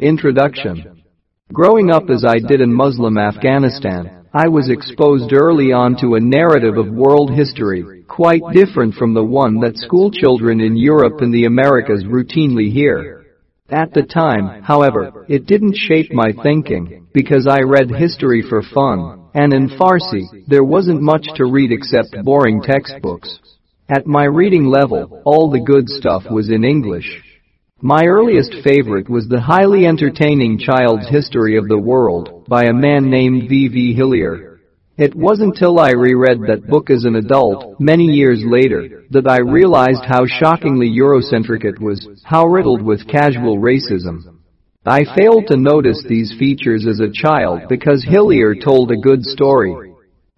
Introduction Growing up as I did in Muslim Afghanistan, I was exposed early on to a narrative of world history, quite different from the one that schoolchildren in Europe and the Americas routinely hear. At the time, however, it didn't shape my thinking, because I read history for fun, and in Farsi, there wasn't much to read except boring textbooks. At my reading level, all the good stuff was in English. My earliest favorite was the highly entertaining Child's History of the World by a man named V. V. Hillyer. It wasn't till I reread that book as an adult, many years later, that I realized how shockingly Eurocentric it was, how riddled with casual racism. I failed to notice these features as a child because Hillyer told a good story.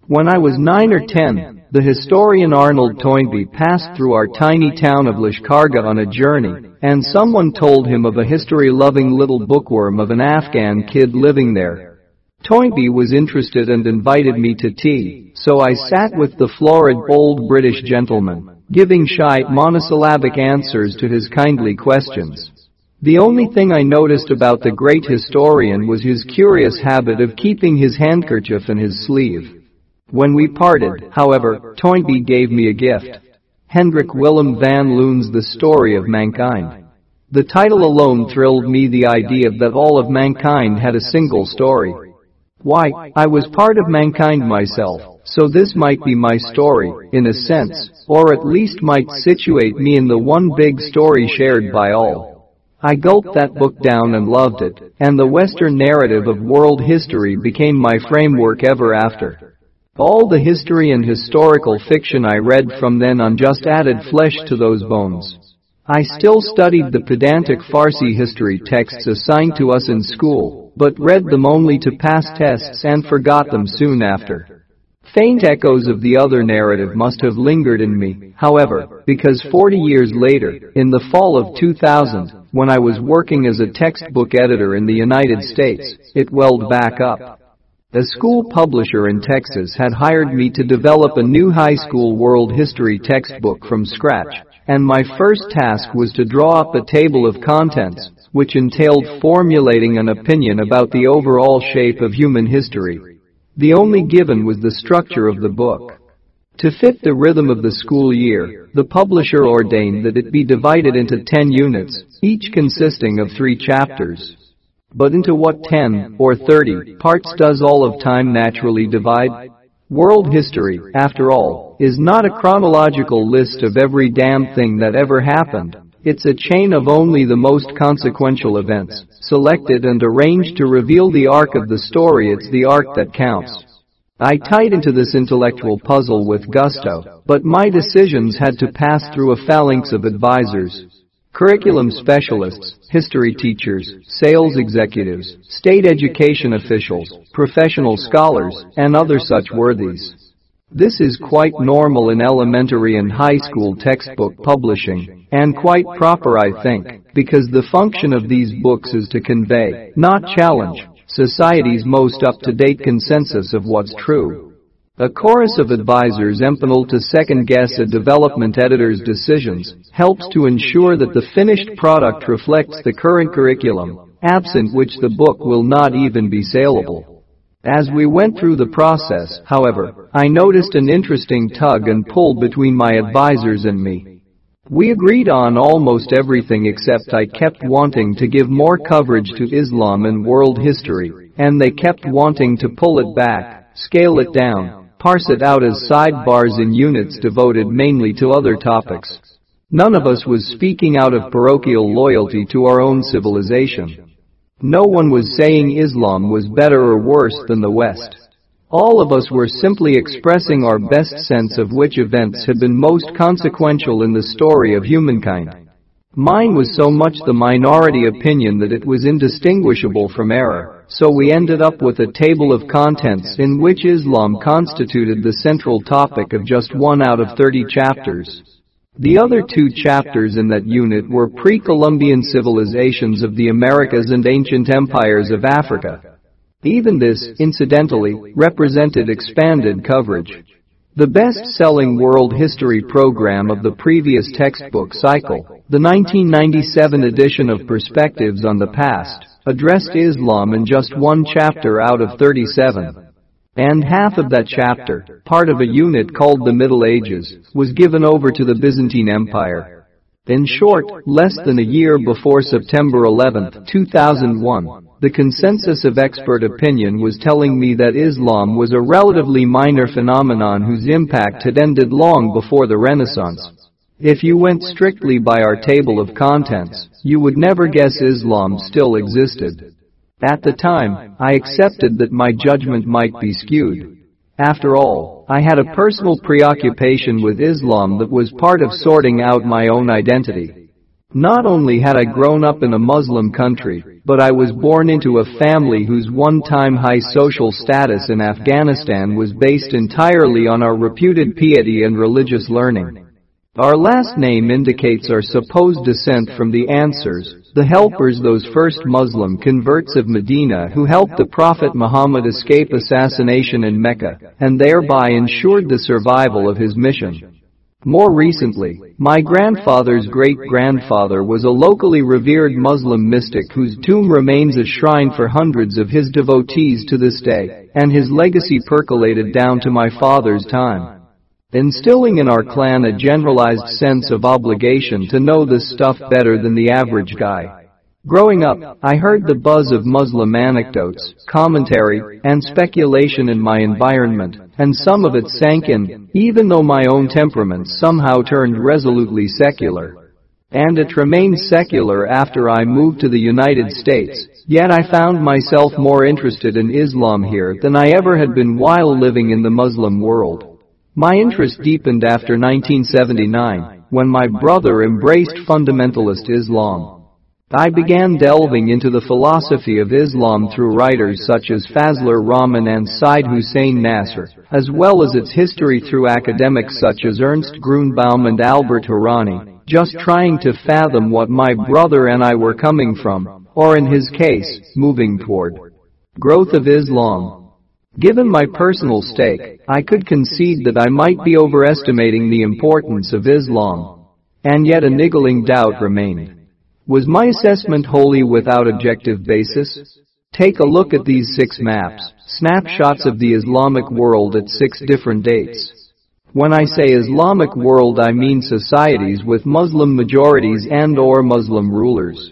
When I was nine or ten, the historian Arnold Toynbee passed through our tiny town of Lashkargah on a journey and someone told him of a history-loving little bookworm of an Afghan kid living there. Toynbee was interested and invited me to tea, so I sat with the florid old British gentleman, giving shy monosyllabic answers to his kindly questions. The only thing I noticed about the great historian was his curious habit of keeping his handkerchief in his sleeve. When we parted, however, Toynbee gave me a gift. Hendrik Willem van Loon's The Story of Mankind. The title alone thrilled me the idea that all of mankind had a single story. Why, I was part of mankind myself, so this might be my story, in a sense, or at least might situate me in the one big story shared by all. I gulped that book down and loved it, and the Western narrative of world history became my framework ever after. All the history and historical fiction I read from then on just added flesh to those bones. I still studied the pedantic Farsi history texts assigned to us in school, but read them only to pass tests and forgot them soon after. Faint echoes of the other narrative must have lingered in me, however, because 40 years later, in the fall of 2000, when I was working as a textbook editor in the United States, it welled back up. A school publisher in Texas had hired me to develop a new high school world history textbook from scratch, and my first task was to draw up a table of contents, which entailed formulating an opinion about the overall shape of human history. The only given was the structure of the book. To fit the rhythm of the school year, the publisher ordained that it be divided into 10 units, each consisting of three chapters. But into what 10 or 30 parts does all of time naturally divide? World history, after all, is not a chronological list of every damn thing that ever happened. It's a chain of only the most consequential events, selected and arranged to reveal the arc of the story. It's the arc that counts. I tied into this intellectual puzzle with gusto, but my decisions had to pass through a phalanx of advisors, curriculum specialists, history teachers, sales executives, state education officials, professional scholars, and other such worthies. This is quite normal in elementary and high school textbook publishing, and quite proper I think, because the function of these books is to convey, not challenge, society's most up-to-date consensus of what's true. A chorus of advisors empaneled to second-guess a development editor's decisions helps to ensure that the finished product reflects the current curriculum, absent which the book will not even be saleable. As we went through the process, however, I noticed an interesting tug and pull between my advisors and me. We agreed on almost everything except I kept wanting to give more coverage to Islam and world history, and they kept wanting to pull it back, scale it down, parse it out as sidebars in units devoted mainly to other topics. None of us was speaking out of parochial loyalty to our own civilization. No one was saying Islam was better or worse than the West. All of us were simply expressing our best sense of which events had been most consequential in the story of humankind. Mine was so much the minority opinion that it was indistinguishable from error so we ended up with a table of contents in which Islam constituted the central topic of just one out of 30 chapters. The other two chapters in that unit were pre-Columbian civilizations of the Americas and ancient empires of Africa. Even this, incidentally, represented expanded coverage. The best-selling world history program of the previous textbook cycle, the 1997 edition of Perspectives on the Past, addressed Islam in just one chapter out of 37. And half of that chapter, part of a unit called the Middle Ages, was given over to the Byzantine Empire. In short, less than a year before September 11, 2001, the consensus of expert opinion was telling me that Islam was a relatively minor phenomenon whose impact had ended long before the Renaissance. If you went strictly by our table of contents, you would never guess Islam still existed. At the time, I accepted that my judgment might be skewed. After all, I had a personal preoccupation with Islam that was part of sorting out my own identity. Not only had I grown up in a Muslim country, but I was born into a family whose one-time high social status in Afghanistan was based entirely on our reputed piety and religious learning. Our last name indicates our supposed descent from the Ansars, the helpers those first Muslim converts of Medina who helped the Prophet Muhammad escape assassination in Mecca, and thereby ensured the survival of his mission. More recently, my grandfather's great-grandfather was a locally revered Muslim mystic whose tomb remains a shrine for hundreds of his devotees to this day, and his legacy percolated down to my father's time instilling in our clan a generalized sense of obligation to know this stuff better than the average guy. Growing up, I heard the buzz of Muslim anecdotes, commentary, and speculation in my environment, and some of it sank in, even though my own temperament somehow turned resolutely secular. And it remained secular after I moved to the United States, yet I found myself more interested in Islam here than I ever had been while living in the Muslim world. My interest deepened after 1979, when my brother embraced fundamentalist Islam. I began delving into the philosophy of Islam through writers such as Fazlur Rahman and Syed Hussein Nasr, as well as its history through academics such as Ernst Grunbaum and Albert Hourani, just trying to fathom what my brother and I were coming from, or in his case, moving toward. Growth of Islam Given my personal stake, I could concede that I might be overestimating the importance of Islam. And yet a niggling doubt remained. Was my assessment wholly without objective basis? Take a look at these six maps, snapshots of the Islamic world at six different dates. When I say Islamic world I mean societies with Muslim majorities and or Muslim rulers.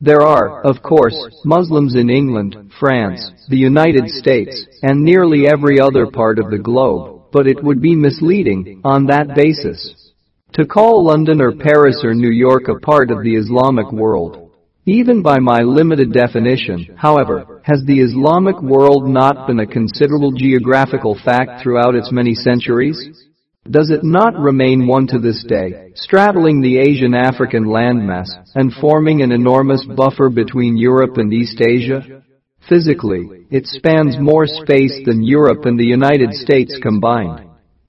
There are, of course, Muslims in England, France, the United States, and nearly every other part of the globe, but it would be misleading, on that basis, to call London or Paris or New York a part of the Islamic world. Even by my limited definition, however, has the Islamic world not been a considerable geographical fact throughout its many centuries? Does it not remain one to this day, straddling the Asian-African landmass and forming an enormous buffer between Europe and East Asia? Physically, it spans more space than Europe and the United States combined.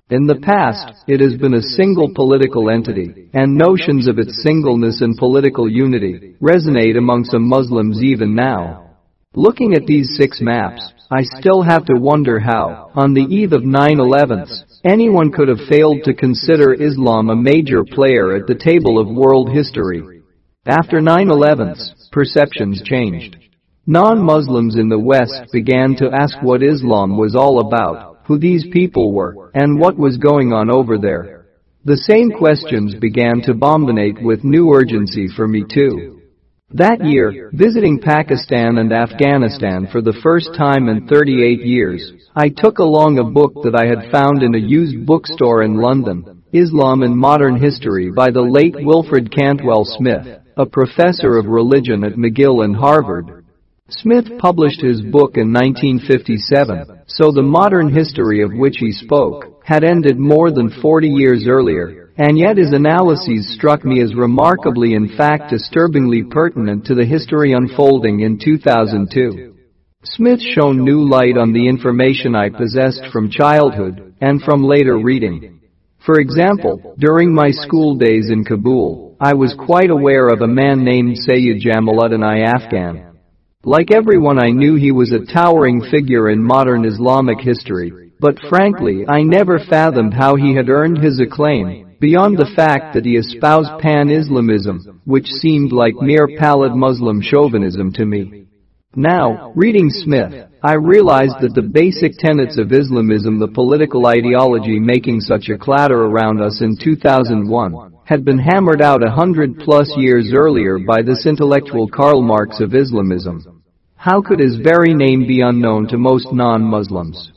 In the past, it has been a single political entity, and notions of its singleness and political unity resonate among some Muslims even now. Looking at these six maps, I still have to wonder how, on the eve of 9-11, anyone could have failed to consider Islam a major player at the table of world history. After 9-11, perceptions changed. Non-Muslims in the West began to ask what Islam was all about, who these people were, and what was going on over there. The same questions began to bombinate with new urgency for me too. That year, visiting Pakistan and Afghanistan for the first time in 38 years, I took along a book that I had found in a used bookstore in London, Islam and Modern History by the late Wilfred Cantwell Smith, a professor of religion at McGill and Harvard. Smith published his book in 1957, so the modern history of which he spoke had ended more than 40 years earlier, and yet his analyses struck me as remarkably in fact disturbingly pertinent to the history unfolding in 2002. Smith shone new light on the information I possessed from childhood and from later reading. For example, during my school days in Kabul, I was quite aware of a man named Sayyid Jamaluddin-i-Afghan. Like everyone I knew he was a towering figure in modern Islamic history, but frankly I never fathomed how he had earned his acclaim beyond the fact that he espoused pan-Islamism, which seemed like mere pallid Muslim chauvinism to me. Now, reading Smith, I realized that the basic tenets of Islamism the political ideology making such a clatter around us in 2001 had been hammered out a hundred plus years earlier by this intellectual Karl Marx of Islamism. How could his very name be unknown to most non-Muslims?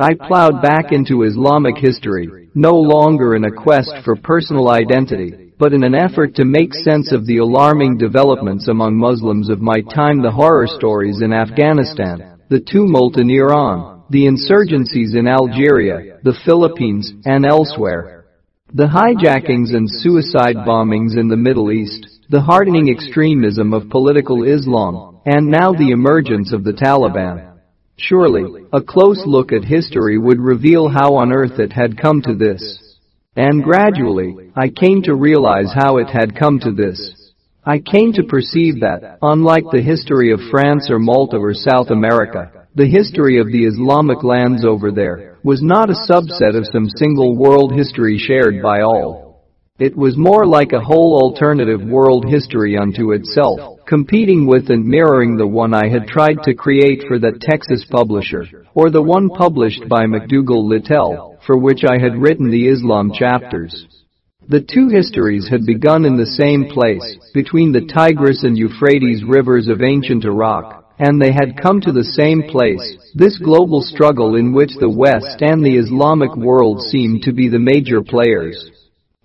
I plowed back into Islamic history, no longer in a quest for personal identity, but in an effort to make sense of the alarming developments among Muslims of my time the horror stories in Afghanistan, the tumult in Iran, the insurgencies in Algeria, the Philippines, and elsewhere. The hijackings and suicide bombings in the Middle East, the hardening extremism of political Islam, and now the emergence of the Taliban. Surely, a close look at history would reveal how on earth it had come to this. And gradually, I came to realize how it had come to this. I came to perceive that, unlike the history of France or Malta or South America, the history of the Islamic lands over there was not a subset of some single world history shared by all. It was more like a whole alternative world history unto itself, competing with and mirroring the one I had tried to create for that Texas publisher, or the one published by McDougal Littell, for which I had written the Islam chapters. The two histories had begun in the same place, between the Tigris and Euphrates rivers of ancient Iraq, and they had come to the same place, this global struggle in which the West and the Islamic world seemed to be the major players.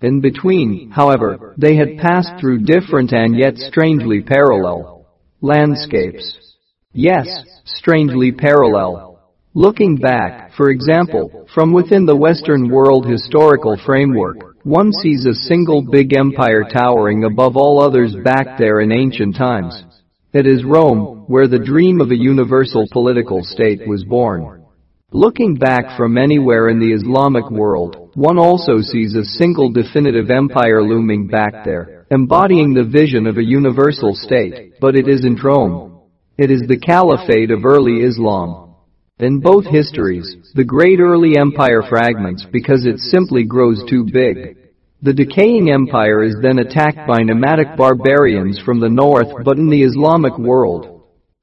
In between, however, they had passed through different and yet strangely parallel landscapes. Yes, strangely parallel. Looking back, for example, from within the Western world historical framework, one sees a single big empire towering above all others back there in ancient times. It is Rome, where the dream of a universal political state was born. Looking back from anywhere in the Islamic world, one also sees a single definitive empire looming back there, embodying the vision of a universal state, but it isn't Rome. It is the caliphate of early Islam. In both histories, the great early empire fragments because it simply grows too big. The decaying empire is then attacked by nomadic barbarians from the north but in the Islamic world.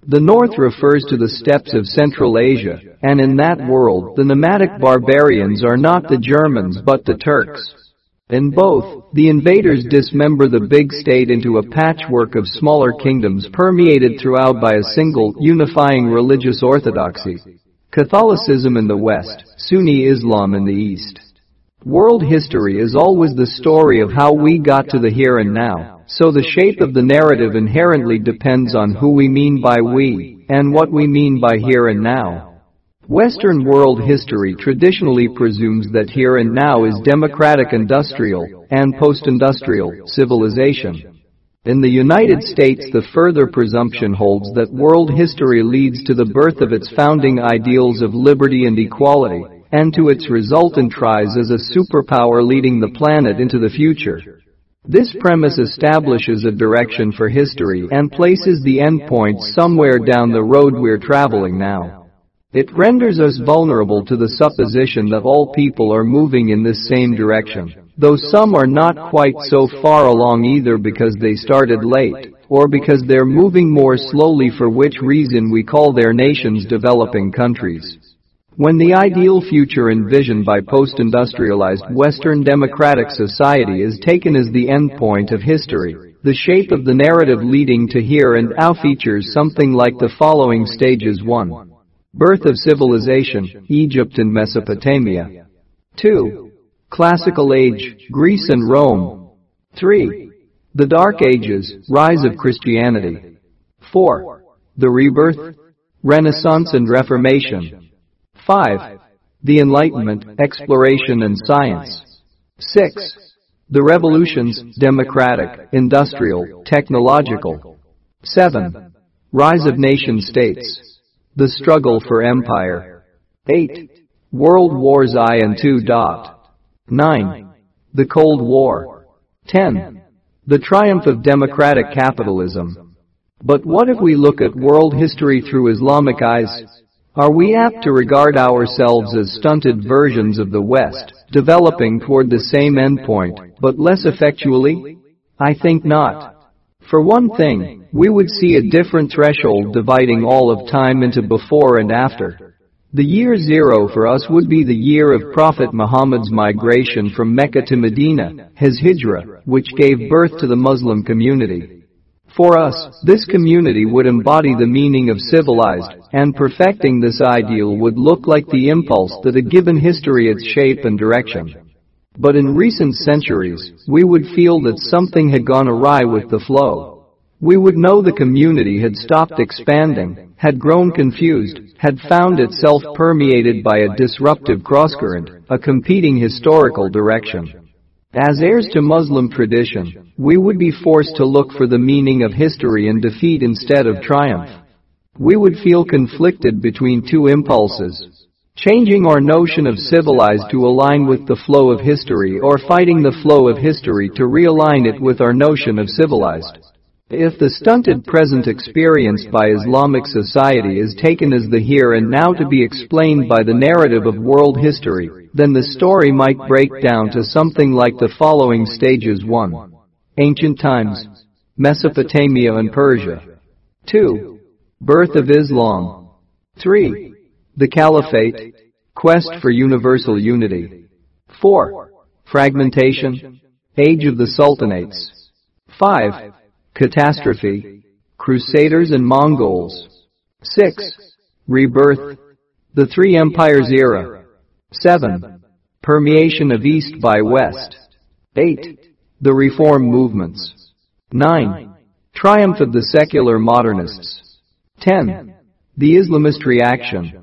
The north refers to the steppes of Central Asia, and in that world the nomadic barbarians are not the Germans but the Turks. In both, the invaders dismember the big state into a patchwork of smaller kingdoms permeated throughout by a single, unifying religious orthodoxy. Catholicism in the West, Sunni Islam in the East. World history is always the story of how we got to the here and now, so the shape of the narrative inherently depends on who we mean by we, and what we mean by here and now. Western world history traditionally presumes that here and now is democratic industrial and post-industrial civilization. In the United States the further presumption holds that world history leads to the birth of its founding ideals of liberty and equality, and to its resultant rise as a superpower leading the planet into the future. This premise establishes a direction for history and places the endpoint somewhere down the road we're traveling now. It renders us vulnerable to the supposition that all people are moving in this same direction though some are not quite so far along either because they started late, or because they're moving more slowly for which reason we call their nations developing countries. When the ideal future envisioned by post-industrialized Western democratic society is taken as the endpoint of history, the shape of the narrative leading to here and now features something like the following stages 1. Birth of civilization, Egypt and Mesopotamia. 2. Classical Age, Greece and Rome. 3. The Dark Ages, Rise of Christianity. 4. The Rebirth, Renaissance and Reformation. 5. The Enlightenment, Exploration and Science. 6. The Revolutions, Democratic, Industrial, Technological. 7. Rise of Nation States. The Struggle for Empire. 8. World Wars I and II. Dot. 9. The Cold War. 10. The triumph of democratic capitalism. But what if we look at world history through Islamic eyes? Are we apt to regard ourselves as stunted versions of the West, developing toward the same endpoint, but less effectually? I think not. For one thing, we would see a different threshold dividing all of time into before and after. The year zero for us would be the year of Prophet Muhammad's migration from Mecca to Medina, his hijra, which gave birth to the Muslim community. For us, this community would embody the meaning of civilized, and perfecting this ideal would look like the impulse that had given history its shape and direction. But in recent centuries, we would feel that something had gone awry with the flow. We would know the community had stopped expanding, had grown confused, had found itself permeated by a disruptive crosscurrent, a competing historical direction. As heirs to Muslim tradition, we would be forced to look for the meaning of history in defeat instead of triumph. We would feel conflicted between two impulses, changing our notion of civilized to align with the flow of history or fighting the flow of history to realign it with our notion of civilized. If the stunted present experienced by Islamic society is taken as the here and now to be explained by the narrative of world history, then the story might break down to something like the following stages 1. Ancient times. Mesopotamia and Persia. 2. Birth of Islam. 3. The Caliphate. Quest for universal unity. 4. Fragmentation. Age of the Sultanates. 5. Catastrophe. Crusaders and Mongols. 6. Rebirth. The Three Empires Era. 7. Permeation of East by West. 8. The Reform Movements. 9. Triumph of the Secular Modernists. 10. The Islamist Reaction.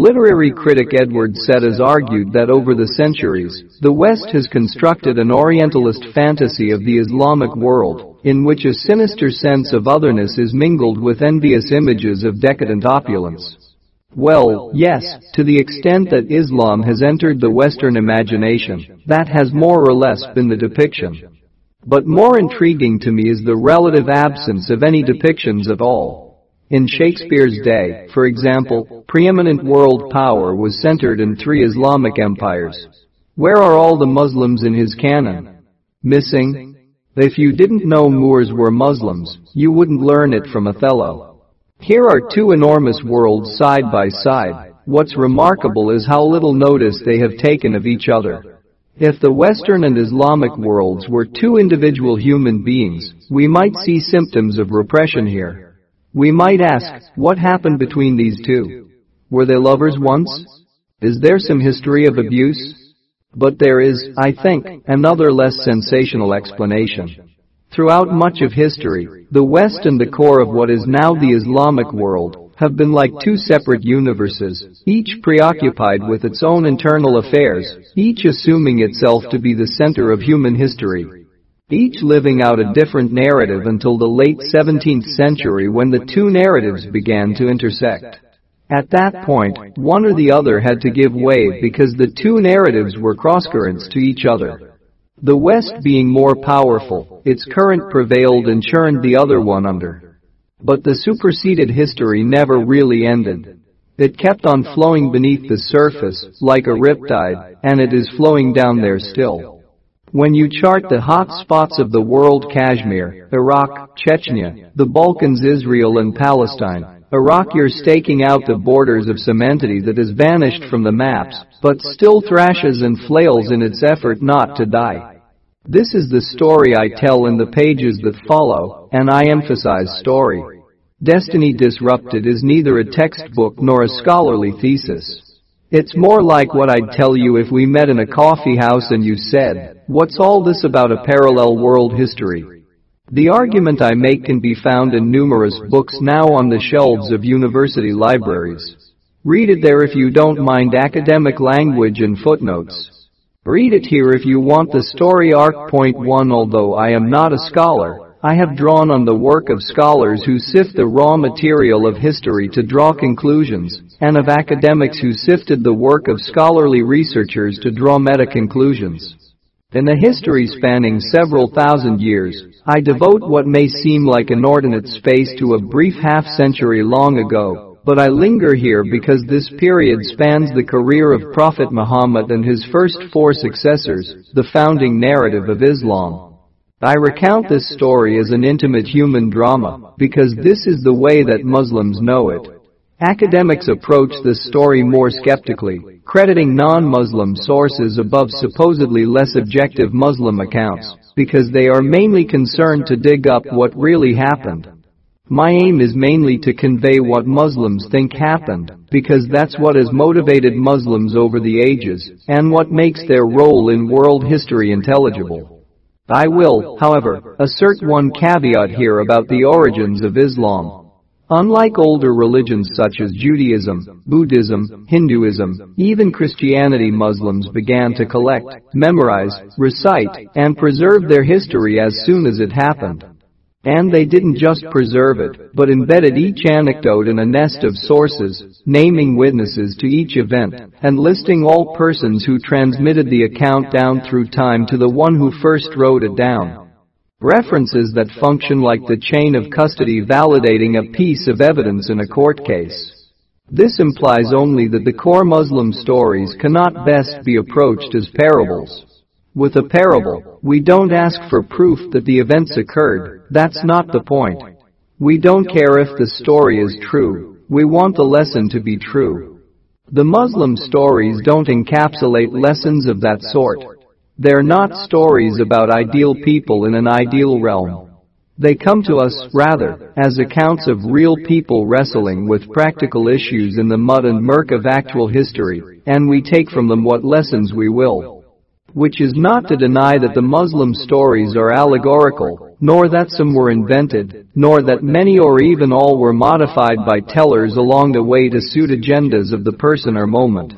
Literary critic Edward Said has argued that over the centuries, the West has constructed an Orientalist fantasy of the Islamic world, in which a sinister sense of otherness is mingled with envious images of decadent opulence. Well, yes, to the extent that Islam has entered the Western imagination, that has more or less been the depiction. But more intriguing to me is the relative absence of any depictions at all. In Shakespeare's day, for example, preeminent world power was centered in three Islamic empires. Where are all the Muslims in his canon? Missing? If you didn't know Moors were Muslims, you wouldn't learn it from Othello. Here are two enormous worlds side by side. What's remarkable is how little notice they have taken of each other. If the Western and Islamic worlds were two individual human beings, we might see symptoms of repression here. We might ask, what happened between these two? Were they lovers once? Is there some history of abuse? But there is, I think, another less sensational explanation. Throughout much of history, the West and the core of what is now the Islamic world have been like two separate universes, each preoccupied with its own internal affairs, each assuming itself to be the center of human history. Each living out a different narrative until the late 17th century when the two narratives began to intersect. At that point, one or the other had to give way because the two narratives were crosscurrents to each other. The West being more powerful, its current prevailed and churned the other one under. But the superseded history never really ended. It kept on flowing beneath the surface, like a riptide, and it is flowing down there still. When you chart the hot spots of the world Kashmir, Iraq, Chechnya, the Balkans Israel and Palestine, Iraq you're staking out the borders of some entity that has vanished from the maps, but still thrashes and flails in its effort not to die. This is the story I tell in the pages that follow, and I emphasize story. Destiny Disrupted is neither a textbook nor a scholarly thesis. It's more like what I'd tell you if we met in a coffee house and you said, what's all this about a parallel world history? The argument I make can be found in numerous books now on the shelves of university libraries. Read it there if you don't mind academic language and footnotes. Read it here if you want the story arc. Point 1 Although I am not a scholar, I have drawn on the work of scholars who sift the raw material of history to draw conclusions, and of academics who sifted the work of scholarly researchers to draw meta-conclusions. In a history spanning several thousand years, I devote what may seem like inordinate space to a brief half-century long ago, but I linger here because this period spans the career of Prophet Muhammad and his first four successors, the founding narrative of Islam. I recount this story as an intimate human drama because this is the way that Muslims know it. Academics approach this story more skeptically, crediting non-Muslim sources above supposedly less objective Muslim accounts because they are mainly concerned to dig up what really happened. My aim is mainly to convey what Muslims think happened, because that's what has motivated Muslims over the ages, and what makes their role in world history intelligible. I will, however, assert one caveat here about the origins of Islam. Unlike older religions such as Judaism, Buddhism, Hinduism, even Christianity Muslims began to collect, memorize, recite, and preserve their history as soon as it happened. And they didn't just preserve it, but embedded each anecdote in a nest of sources, naming witnesses to each event, and listing all persons who transmitted the account down through time to the one who first wrote it down. References that function like the chain of custody validating a piece of evidence in a court case. This implies only that the core Muslim stories cannot best be approached as parables. With a parable, we don't ask for proof that the events occurred, that's not the point. We don't care if the story is true, we want the lesson to be true. The Muslim stories don't encapsulate lessons of that sort. They're not stories about ideal people in an ideal realm. They come to us, rather, as accounts of real people wrestling with practical issues in the mud and murk of actual history, and we take from them what lessons we will. Which is not to deny that the Muslim stories are allegorical, nor that some were invented, nor that many or even all were modified by tellers along the way to suit agendas of the person or moment.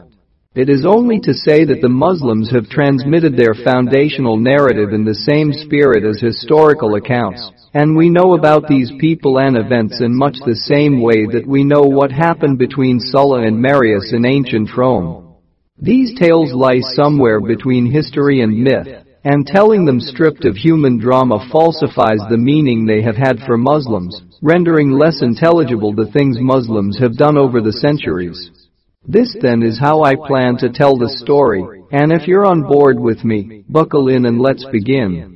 It is only to say that the Muslims have transmitted their foundational narrative in the same spirit as historical accounts, and we know about these people and events in much the same way that we know what happened between Sulla and Marius in ancient Rome. These tales lie somewhere between history and myth, and telling them stripped of human drama falsifies the meaning they have had for Muslims, rendering less intelligible the things Muslims have done over the centuries. This then is how I plan to tell the story, and if you're on board with me, buckle in and let's begin.